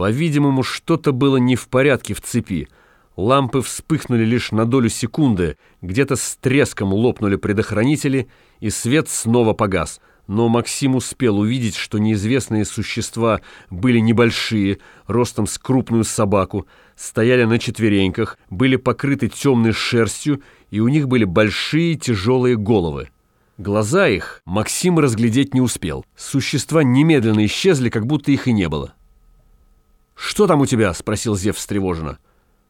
По-видимому, что-то было не в порядке в цепи. Лампы вспыхнули лишь на долю секунды, где-то с треском лопнули предохранители, и свет снова погас. Но Максим успел увидеть, что неизвестные существа были небольшие, ростом с крупную собаку, стояли на четвереньках, были покрыты темной шерстью, и у них были большие тяжелые головы. Глаза их Максим разглядеть не успел. Существа немедленно исчезли, как будто их и не было. «Что там у тебя?» — спросил Зев встревоженно.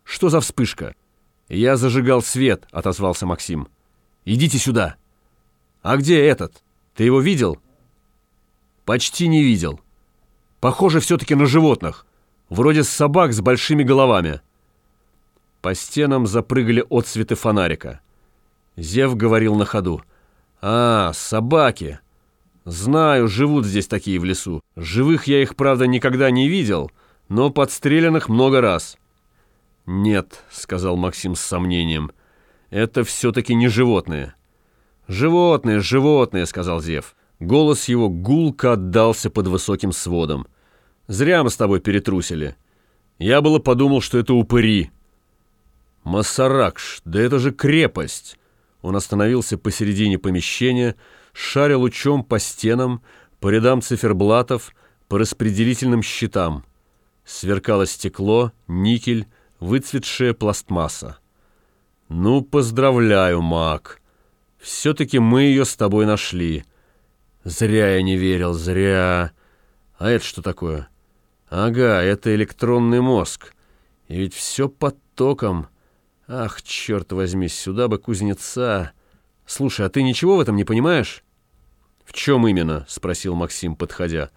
«Что за вспышка?» «Я зажигал свет», — отозвался Максим. «Идите сюда». «А где этот? Ты его видел?» «Почти не видел. Похоже все-таки на животных. Вроде собак с большими головами». По стенам запрыгали отсветы фонарика. Зев говорил на ходу. «А, собаки! Знаю, живут здесь такие в лесу. Живых я их, правда, никогда не видел, но подстреленных много раз». «Нет», — сказал Максим с сомнением, — «это все-таки не животные». «Животные, животные», — сказал Зев. Голос его гулко отдался под высоким сводом. «Зря мы с тобой перетрусили. Я было подумал, что это упыри». «Масаракш, да это же крепость!» Он остановился посередине помещения, шаря лучом по стенам, по рядам циферблатов, по распределительным щитам. Сверкало стекло, никель, выцветшая пластмасса. «Ну, поздравляю, маг. Все-таки мы ее с тобой нашли. Зря я не верил, зря. А это что такое? Ага, это электронный мозг. И ведь все под током». Ах, черт возьми, сюда бы кузнеца. Слушай, а ты ничего в этом не понимаешь? В чем именно? Спросил Максим, подходя.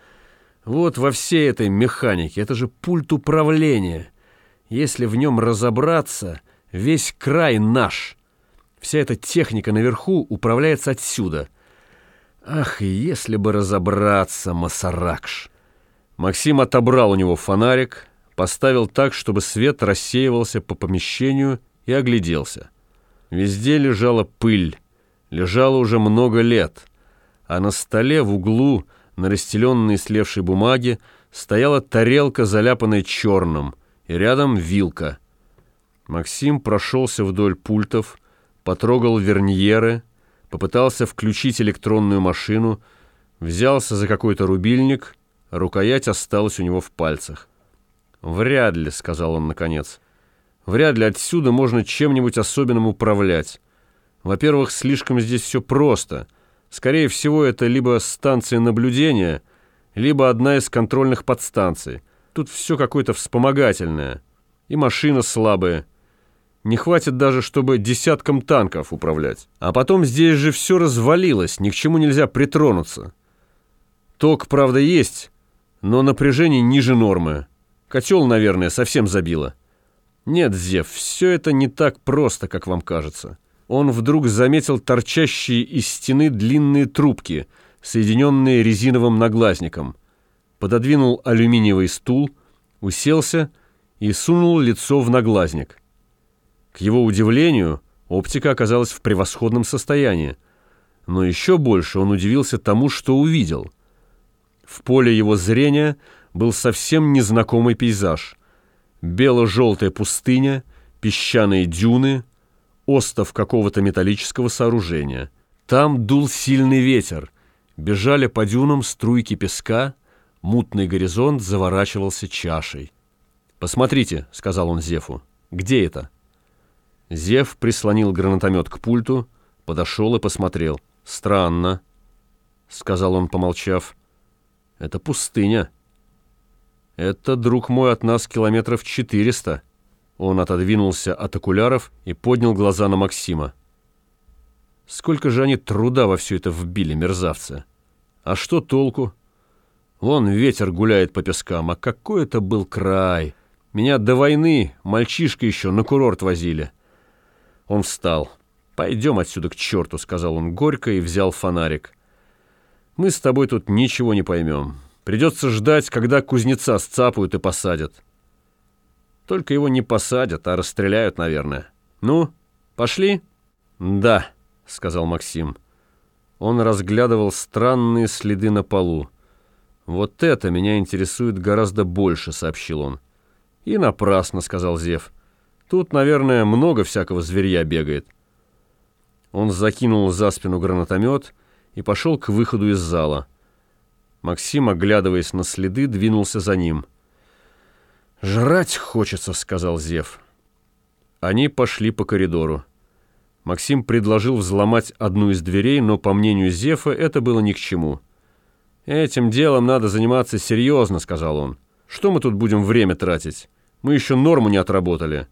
Вот во всей этой механике, это же пульт управления. Если в нем разобраться, весь край наш. Вся эта техника наверху управляется отсюда. Ах, если бы разобраться, Масаракш. Максим отобрал у него фонарик, поставил так, чтобы свет рассеивался по помещению и огляделся. Везде лежала пыль, лежала уже много лет, а на столе в углу, на расстеленной слевшей бумаге, стояла тарелка, заляпанная черным, и рядом вилка. Максим прошелся вдоль пультов, потрогал верньеры, попытался включить электронную машину, взялся за какой-то рубильник, рукоять осталась у него в пальцах. «Вряд ли», — сказал он наконец. Вряд ли отсюда можно чем-нибудь особенным управлять. Во-первых, слишком здесь все просто. Скорее всего, это либо станция наблюдения, либо одна из контрольных подстанций. Тут все какое-то вспомогательное. И машина слабая. Не хватит даже, чтобы десятком танков управлять. А потом здесь же все развалилось, ни к чему нельзя притронуться. Ток, правда, есть, но напряжение ниже нормы. Котел, наверное, совсем забило. Нет, Зев, все это не так просто, как вам кажется. Он вдруг заметил торчащие из стены длинные трубки, соединенные резиновым наглазником. Пододвинул алюминиевый стул, уселся и сунул лицо в наглазник. К его удивлению, оптика оказалась в превосходном состоянии. Но еще больше он удивился тому, что увидел. В поле его зрения был совсем незнакомый пейзаж – бело-желтая пустыня, песчаные дюны, остов какого-то металлического сооружения. Там дул сильный ветер, бежали по дюнам струйки песка, мутный горизонт заворачивался чашей. «Посмотрите», — сказал он Зефу, — «где это?» Зев прислонил гранатомет к пульту, подошел и посмотрел. «Странно», — сказал он, помолчав. «Это пустыня». «Это, друг мой, от нас километров четыреста». Он отодвинулся от окуляров и поднял глаза на Максима. Сколько же они труда во все это вбили, мерзавцы. А что толку? Вон ветер гуляет по пескам, а какой это был край. Меня до войны мальчишка еще на курорт возили. Он встал. «Пойдем отсюда к черту», — сказал он горько и взял фонарик. «Мы с тобой тут ничего не поймем». Придется ждать, когда кузнеца сцапают и посадят. Только его не посадят, а расстреляют, наверное. Ну, пошли? Да, сказал Максим. Он разглядывал странные следы на полу. «Вот это меня интересует гораздо больше», — сообщил он. «И напрасно», — сказал Зев. «Тут, наверное, много всякого зверья бегает». Он закинул за спину гранатомет и пошел к выходу из зала. Максим, оглядываясь на следы, двинулся за ним. «Жрать хочется», — сказал Зев. Они пошли по коридору. Максим предложил взломать одну из дверей, но, по мнению Зефа, это было ни к чему. «Этим делом надо заниматься серьезно», — сказал он. «Что мы тут будем время тратить? Мы еще норму не отработали.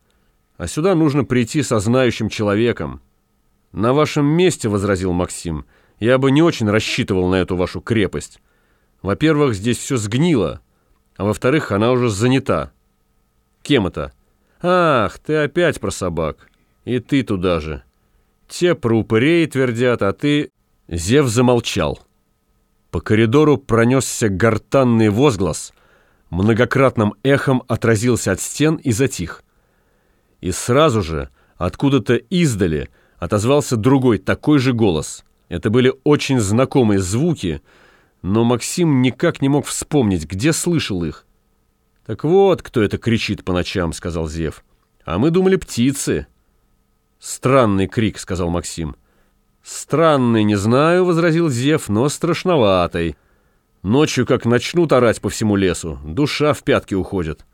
А сюда нужно прийти со знающим человеком». «На вашем месте», — возразил Максим, — «я бы не очень рассчитывал на эту вашу крепость. Во-первых, здесь все сгнило, а во-вторых, она уже занята». «Кем это?» «Ах, ты опять про собак. И ты туда же. Те про упырей твердят, а ты...» Зев замолчал. По коридору пронесся гортанный возглас, многократным эхом отразился от стен и затих. И сразу же, откуда-то издали, отозвался другой такой же голос. Это были очень знакомые звуки, но Максим никак не мог вспомнить, где слышал их. «Так вот, кто это кричит по ночам», — сказал Зев. «А мы думали, птицы». «Странный крик», — сказал Максим. «Странный, не знаю», — возразил Зев, — «но страшноватый. Ночью, как начнут орать по всему лесу, душа в пятки уходит.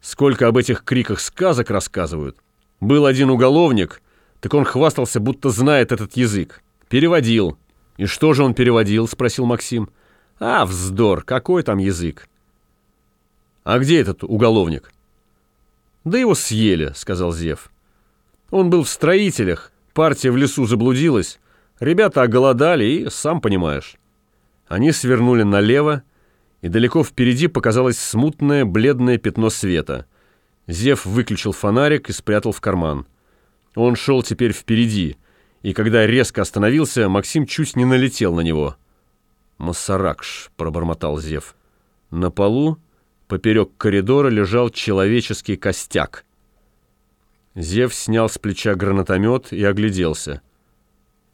Сколько об этих криках сказок рассказывают. Был один уголовник, так он хвастался, будто знает этот язык. Переводил. «И что же он переводил?» — спросил Максим. «А, вздор, какой там язык?» «А где этот уголовник?» «Да его съели», — сказал Зев. «Он был в строителях, Партия в лесу заблудилась, ребята оголодали и, сам понимаешь. Они свернули налево, и далеко впереди показалось смутное бледное пятно света. Зев выключил фонарик и спрятал в карман. Он шел теперь впереди, и когда резко остановился, Максим чуть не налетел на него. «Массаракш», — пробормотал Зев. На полу, поперек коридора, лежал человеческий костяк — Зев снял с плеча гранатомет и огляделся.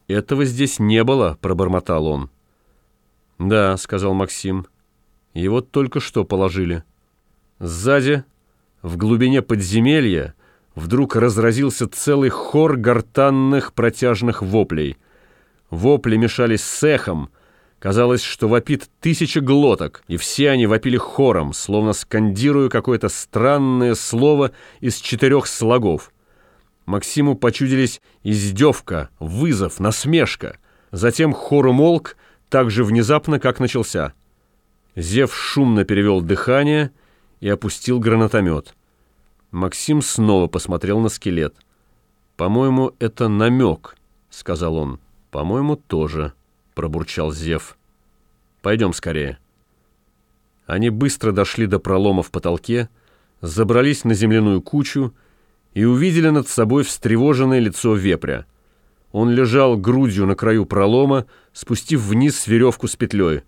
«Этого здесь не было», — пробормотал он. «Да», — сказал Максим. «Его только что положили». Сзади, в глубине подземелья, вдруг разразился целый хор гортанных протяжных воплей. Вопли мешались с эхом. Казалось, что вопит тысяча глоток, и все они вопили хором, словно скандируя какое-то странное слово из четырех слогов. Максиму почудились издевка, вызов, насмешка. Затем хор умолк так же внезапно, как начался. Зев шумно перевел дыхание и опустил гранатомет. Максим снова посмотрел на скелет. «По-моему, это намек», — сказал он. «По-моему, тоже», — пробурчал Зев. «Пойдем скорее». Они быстро дошли до пролома в потолке, забрались на земляную кучу и увидели над собой встревоженное лицо вепря. Он лежал грудью на краю пролома, спустив вниз веревку с петлей.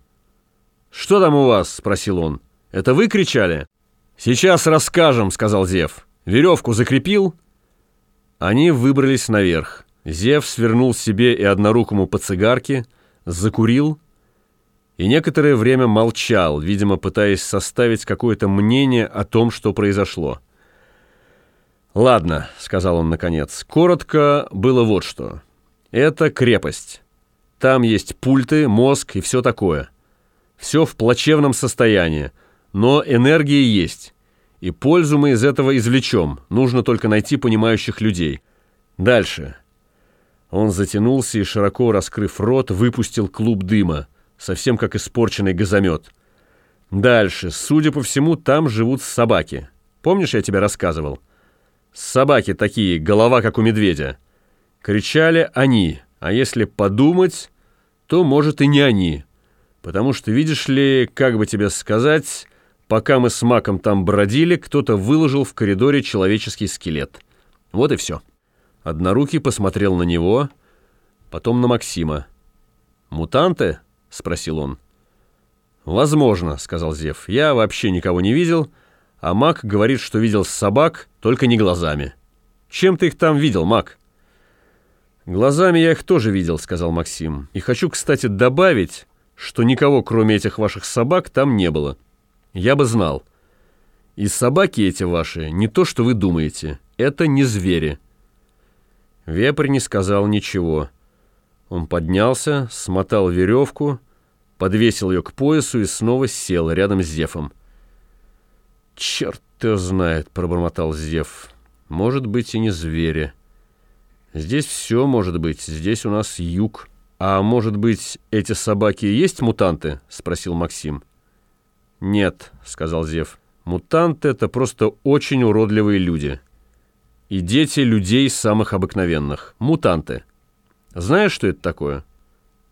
«Что там у вас?» — спросил он. «Это вы кричали?» «Сейчас расскажем», — сказал Зев. «Веревку закрепил?» Они выбрались наверх. Зев свернул себе и однорукому по цигарке, закурил и некоторое время молчал, видимо, пытаясь составить какое-то мнение о том, что произошло. «Ладно», — сказал он наконец, — «коротко было вот что. Это крепость. Там есть пульты, мозг и все такое. Все в плачевном состоянии, но энергия есть. И пользу мы из этого извлечем, нужно только найти понимающих людей. Дальше». Он затянулся и, широко раскрыв рот, выпустил клуб дыма, совсем как испорченный газомет. Дальше, судя по всему, там живут собаки. Помнишь, я тебе рассказывал? Собаки такие, голова как у медведя. Кричали они, а если подумать, то, может, и не они. Потому что, видишь ли, как бы тебе сказать, пока мы с Маком там бродили, кто-то выложил в коридоре человеческий скелет. Вот и все. Однорукий посмотрел на него, потом на Максима. «Мутанты?» — спросил он. «Возможно», — сказал Зев. «Я вообще никого не видел» а Мак говорит, что видел собак, только не глазами. Чем ты их там видел, Мак? Глазами я их тоже видел, сказал Максим. И хочу, кстати, добавить, что никого, кроме этих ваших собак, там не было. Я бы знал. И собаки эти ваши не то, что вы думаете. Это не звери. Вепрь не сказал ничего. Он поднялся, смотал веревку, подвесил ее к поясу и снова сел рядом с Зефом. «Черт его знает», — пробормотал Зев. «Может быть, и не звери. Здесь все может быть. Здесь у нас юг». «А может быть, эти собаки и есть мутанты?» — спросил Максим. «Нет», — сказал Зев. «Мутанты — это просто очень уродливые люди. И дети людей самых обыкновенных. Мутанты. Знаешь, что это такое?»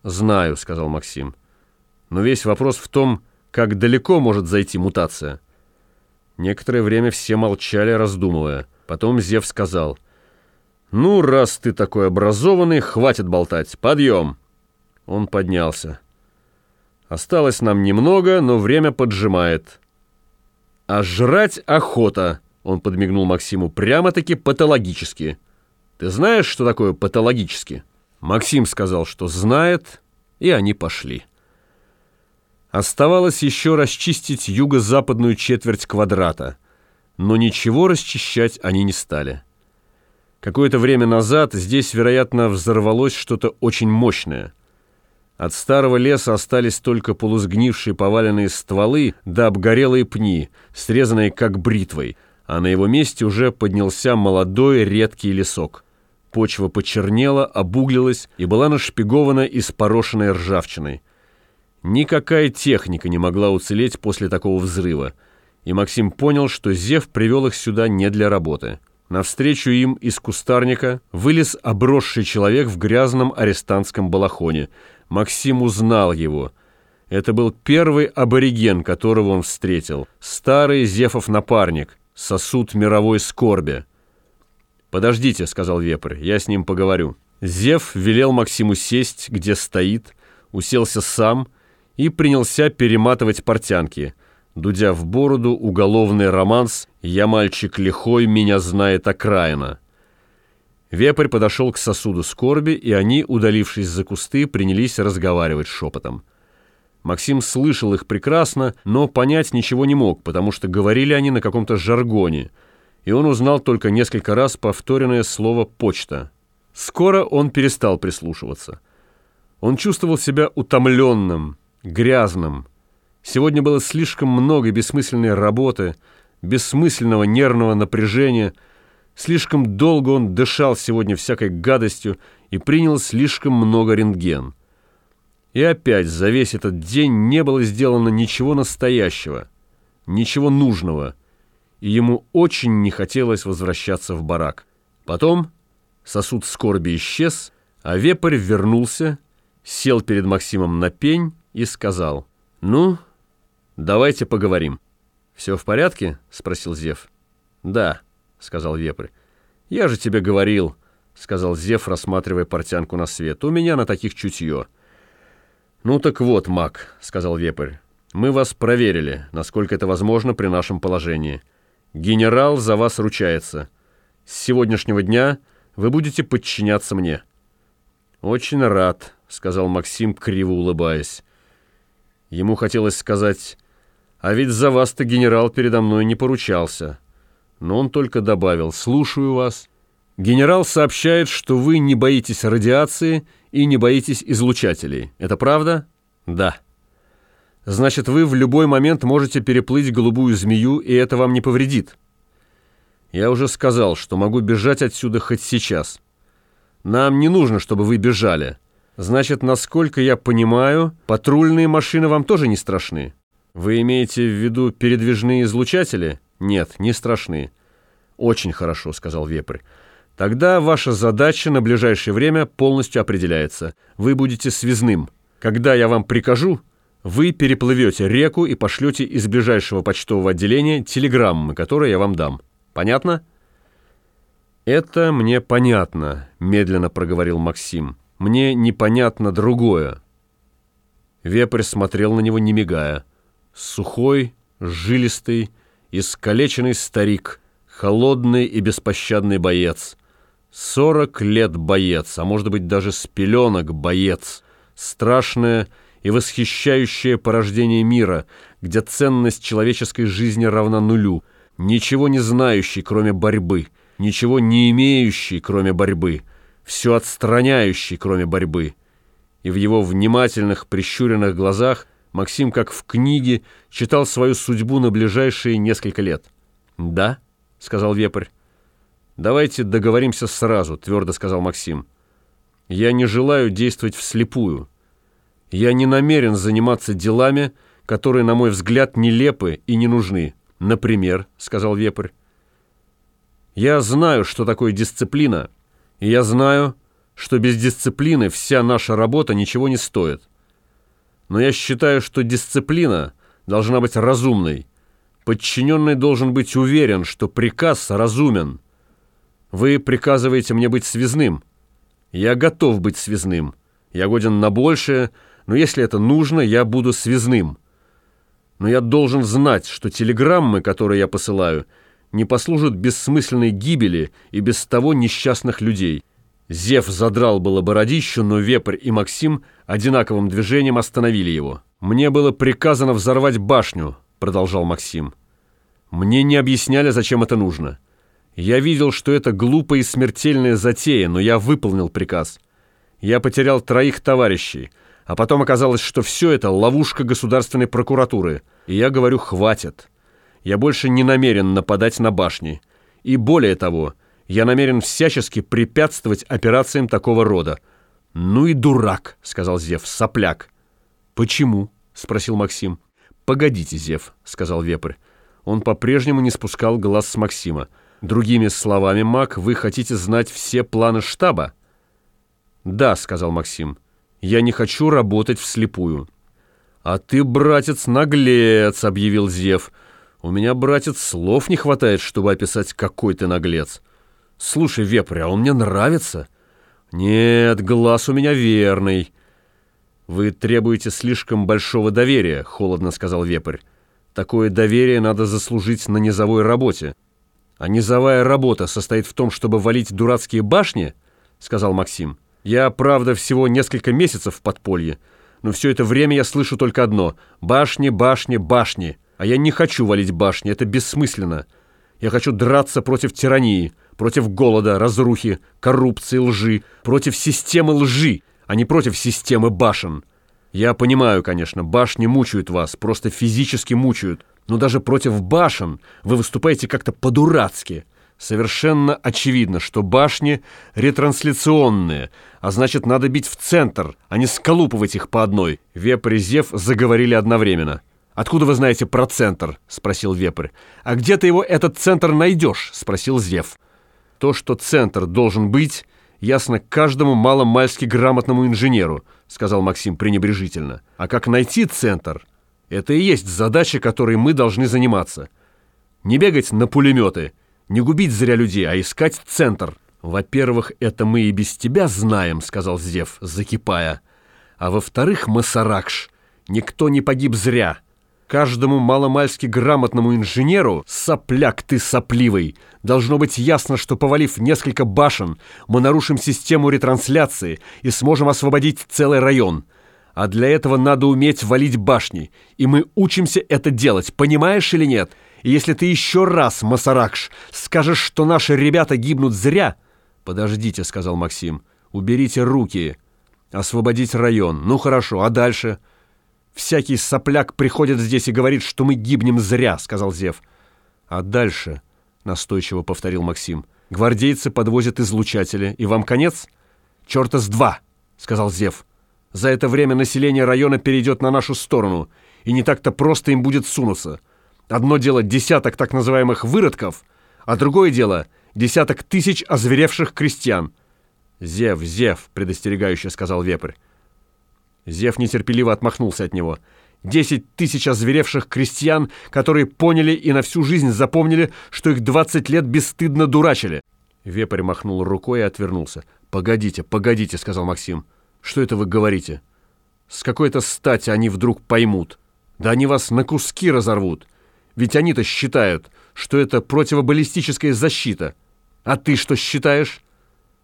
«Знаю», — сказал Максим. «Но весь вопрос в том, как далеко может зайти мутация». Некоторое время все молчали, раздумывая. Потом Зев сказал — «Ну, раз ты такой образованный, хватит болтать. Подъем!» Он поднялся. «Осталось нам немного, но время поджимает». «А жрать охота!» Он подмигнул Максиму прямо-таки патологически. «Ты знаешь, что такое патологически?» Максим сказал, что знает, и они пошли. Оставалось еще расчистить юго-западную четверть квадрата, но ничего расчищать они не стали. Какое-то время назад здесь, вероятно, взорвалось что-то очень мощное. От старого леса остались только полусгнившие поваленные стволы да обгорелые пни, срезанные как бритвой, а на его месте уже поднялся молодой редкий лесок. Почва почернела, обуглилась и была нашпигована и спорошенной ржавчиной. Никакая техника не могла уцелеть после такого взрыва, и Максим понял, что Зев привел их сюда не для работы. Навстречу им из кустарника вылез обросший человек в грязном арестантском балахоне. Максим узнал его. Это был первый абориген, которого он встретил. Старый Зефов напарник, сосуд мировой скорби. «Подождите», — сказал Вепрь, — «я с ним поговорю». Зев велел Максиму сесть, где стоит, уселся сам и принялся перематывать портянки — Дудя в бороду, уголовный романс «Я мальчик лихой, меня знает окраина». Вепрь подошел к сосуду скорби, и они, удалившись за кусты, принялись разговаривать шепотом. Максим слышал их прекрасно, но понять ничего не мог, потому что говорили они на каком-то жаргоне, и он узнал только несколько раз повторенное слово «почта». Скоро он перестал прислушиваться. Он чувствовал себя утомленным, грязным, Сегодня было слишком много бессмысленной работы, бессмысленного нервного напряжения. Слишком долго он дышал сегодня всякой гадостью и принял слишком много рентген. И опять за весь этот день не было сделано ничего настоящего, ничего нужного, и ему очень не хотелось возвращаться в барак. Потом сосуд скорби исчез, а вепрь вернулся, сел перед Максимом на пень и сказал, «Ну, «Давайте поговорим». «Все в порядке?» — спросил Зев. «Да», — сказал Вепрь. «Я же тебе говорил», — сказал Зев, рассматривая портянку на свет. «У меня на таких чутье». «Ну так вот, маг», — сказал Вепрь. «Мы вас проверили, насколько это возможно при нашем положении. Генерал за вас ручается. С сегодняшнего дня вы будете подчиняться мне». «Очень рад», — сказал Максим, криво улыбаясь. Ему хотелось сказать а ведь за вас-то генерал передо мной не поручался. Но он только добавил «Слушаю вас». Генерал сообщает, что вы не боитесь радиации и не боитесь излучателей. Это правда? Да. Значит, вы в любой момент можете переплыть голубую змею, и это вам не повредит. Я уже сказал, что могу бежать отсюда хоть сейчас. Нам не нужно, чтобы вы бежали. Значит, насколько я понимаю, патрульные машины вам тоже не страшны. Вы имеете в виду передвижные излучатели? Нет, не страшны. Очень хорошо, сказал Вепрь. Тогда ваша задача на ближайшее время полностью определяется. Вы будете связным. Когда я вам прикажу, вы переплывете реку и пошлете из ближайшего почтового отделения телеграммы, которые я вам дам. Понятно? Это мне понятно, медленно проговорил Максим. Мне непонятно другое. Вепрь смотрел на него, не мигая. Сухой, жилистый, искалеченный старик, холодный и беспощадный боец. Сорок лет боец, а может быть даже с пеленок боец. Страшное и восхищающее порождение мира, где ценность человеческой жизни равна нулю, ничего не знающий, кроме борьбы, ничего не имеющий, кроме борьбы, все отстраняющий, кроме борьбы. И в его внимательных, прищуренных глазах Максим, как в книге, читал свою судьбу на ближайшие несколько лет. «Да», — сказал Вепрь. «Давайте договоримся сразу», — твердо сказал Максим. «Я не желаю действовать вслепую». Я не намерен заниматься делами, которые, на мой взгляд, нелепы и не нужны. Например, — сказал Вепрь, — я знаю, что такое дисциплина, и я знаю, что без дисциплины вся наша работа ничего не стоит. Но я считаю, что дисциплина должна быть разумной. Подчиненный должен быть уверен, что приказ разумен. Вы приказываете мне быть связным. Я готов быть связным. Я годен на большее, но если это нужно, я буду связным. Но я должен знать, что телеграммы, которые я посылаю, не послужат бессмысленной гибели и без того несчастных людей. Зев задрал было бородищу, но Вепрь и Максим одинаковым движением остановили его. «Мне было приказано взорвать башню», — продолжал Максим. «Мне не объясняли, зачем это нужно. Я видел, что это глупая и смертельная затея, но я выполнил приказ. Я потерял троих товарищей — а потом оказалось, что все это ловушка государственной прокуратуры. И я говорю, хватит. Я больше не намерен нападать на башни. И более того, я намерен всячески препятствовать операциям такого рода. «Ну и дурак», — сказал Зев, — «сопляк». «Почему?» — спросил Максим. «Погодите, Зев», — сказал Вепрь. Он по-прежнему не спускал глаз с Максима. «Другими словами, Мак, вы хотите знать все планы штаба?» «Да», — сказал Максим. Я не хочу работать вслепую». «А ты, братец, наглец», — объявил Зев. «У меня, братец, слов не хватает, чтобы описать, какой ты наглец. Слушай, Вепрь, а он мне нравится?» «Нет, глаз у меня верный». «Вы требуете слишком большого доверия», — холодно сказал Вепрь. «Такое доверие надо заслужить на низовой работе». «А низовая работа состоит в том, чтобы валить дурацкие башни?» — сказал Максим. Я, правда, всего несколько месяцев в подполье, но все это время я слышу только одно — башни, башни, башни. А я не хочу валить башни, это бессмысленно. Я хочу драться против тирании, против голода, разрухи, коррупции, лжи, против системы лжи, а не против системы башен. Я понимаю, конечно, башни мучают вас, просто физически мучают, но даже против башен вы выступаете как-то по-дурацки. Совершенно очевидно, что башни ретрансляционные, а значит, надо бить в центр, а не сколупывать их по одной. Вепрь и Зев заговорили одновременно. «Откуда вы знаете про центр?» — спросил Вепрь. «А где ты его, этот центр, найдешь?» — спросил Зев. «То, что центр должен быть, ясно каждому маломальски грамотному инженеру», — сказал Максим пренебрежительно. «А как найти центр? Это и есть задача, которой мы должны заниматься. Не бегать на пулеметы — не губить зря людей, а искать центр. Во-первых, это мы и без тебя знаем, сказал Зев, закипая. А во-вторых, Масаракш, никто не погиб зря. Каждому маломальски грамотному инженеру, сопляк ты сопливый, должно быть ясно, что повалив несколько башен, мы нарушим систему ретрансляции и сможем освободить целый район. А для этого надо уметь валить башни, и мы учимся это делать, понимаешь или нет?» И если ты еще раз, Масаракш, скажешь, что наши ребята гибнут зря...» «Подождите», — сказал Максим, — «уберите руки, освободить район. Ну хорошо, а дальше?» «Всякий сопляк приходит здесь и говорит, что мы гибнем зря», — сказал Зев. «А дальше?» — настойчиво повторил Максим. «Гвардейцы подвозят излучатели, и вам конец?» «Черта с два!» — сказал Зев. «За это время население района перейдет на нашу сторону, и не так-то просто им будет сунуться». Одно дело десяток так называемых выродков, а другое дело десяток тысяч озверевших крестьян. «Зев, Зев!» — предостерегающе сказал Вепрь. Зев нетерпеливо отмахнулся от него. «Десять тысяч озверевших крестьян, которые поняли и на всю жизнь запомнили, что их двадцать лет бесстыдно дурачили». Вепрь махнул рукой и отвернулся. «Погодите, погодите», — сказал Максим. «Что это вы говорите? С какой-то стати они вдруг поймут. Да они вас на куски разорвут. Ведь они-то считают, что это противобаллистическая защита. А ты что считаешь?»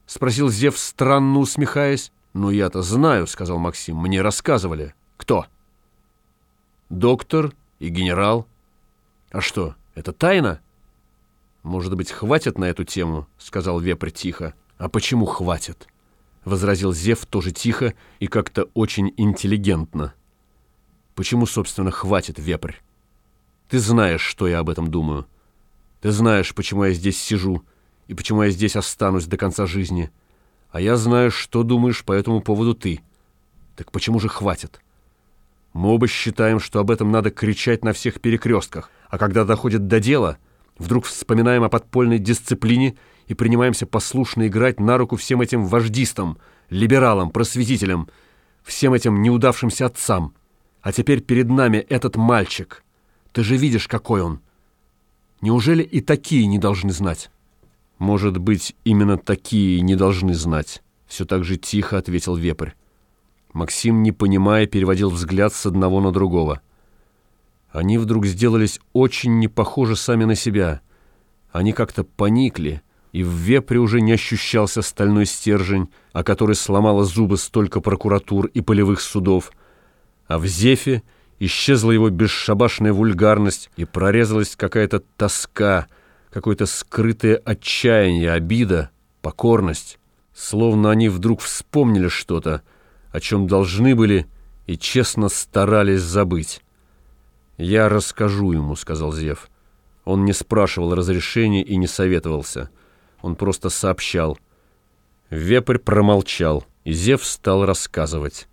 Спросил Зев, странно усмехаясь. «Ну, я-то знаю», — сказал Максим. «Мне рассказывали». Кто? Доктор и генерал. А что, это тайна? Может быть, хватит на эту тему, сказал Вепрь тихо. А почему хватит? Возразил Зев тоже тихо и как-то очень интеллигентно. Почему, собственно, хватит, Вепрь? Ты знаешь, что я об этом думаю. Ты знаешь, почему я здесь сижу и почему я здесь останусь до конца жизни. А я знаю, что думаешь по этому поводу ты. Так почему же хватит? Мы оба считаем, что об этом надо кричать на всех перекрестках, а когда доходит до дела, вдруг вспоминаем о подпольной дисциплине и принимаемся послушно играть на руку всем этим вождистам, либералам, просветителям, всем этим неудавшимся отцам. А теперь перед нами этот мальчик. Ты же видишь, какой он. Неужели и такие не должны знать? Может быть, именно такие не должны знать, все так же тихо ответил Вепрь. Максим, не понимая, переводил взгляд с одного на другого. Они вдруг сделались очень не похожи сами на себя. Они как-то поникли, и в Вепре уже не ощущался стальной стержень, о который сломало зубы столько прокуратур и полевых судов, а в Зефе — исчезла его бесшабашная вульгарность и прорезалась какая-то тоска, какое-то скрытое отчаяние, обида, покорность. Словно они вдруг вспомнили что-то, о чем должны были и честно старались забыть. «Я расскажу ему», — сказал Зев. Он не спрашивал разрешения и не советовался. Он просто сообщал. Вепрь промолчал, и Зев стал рассказывать.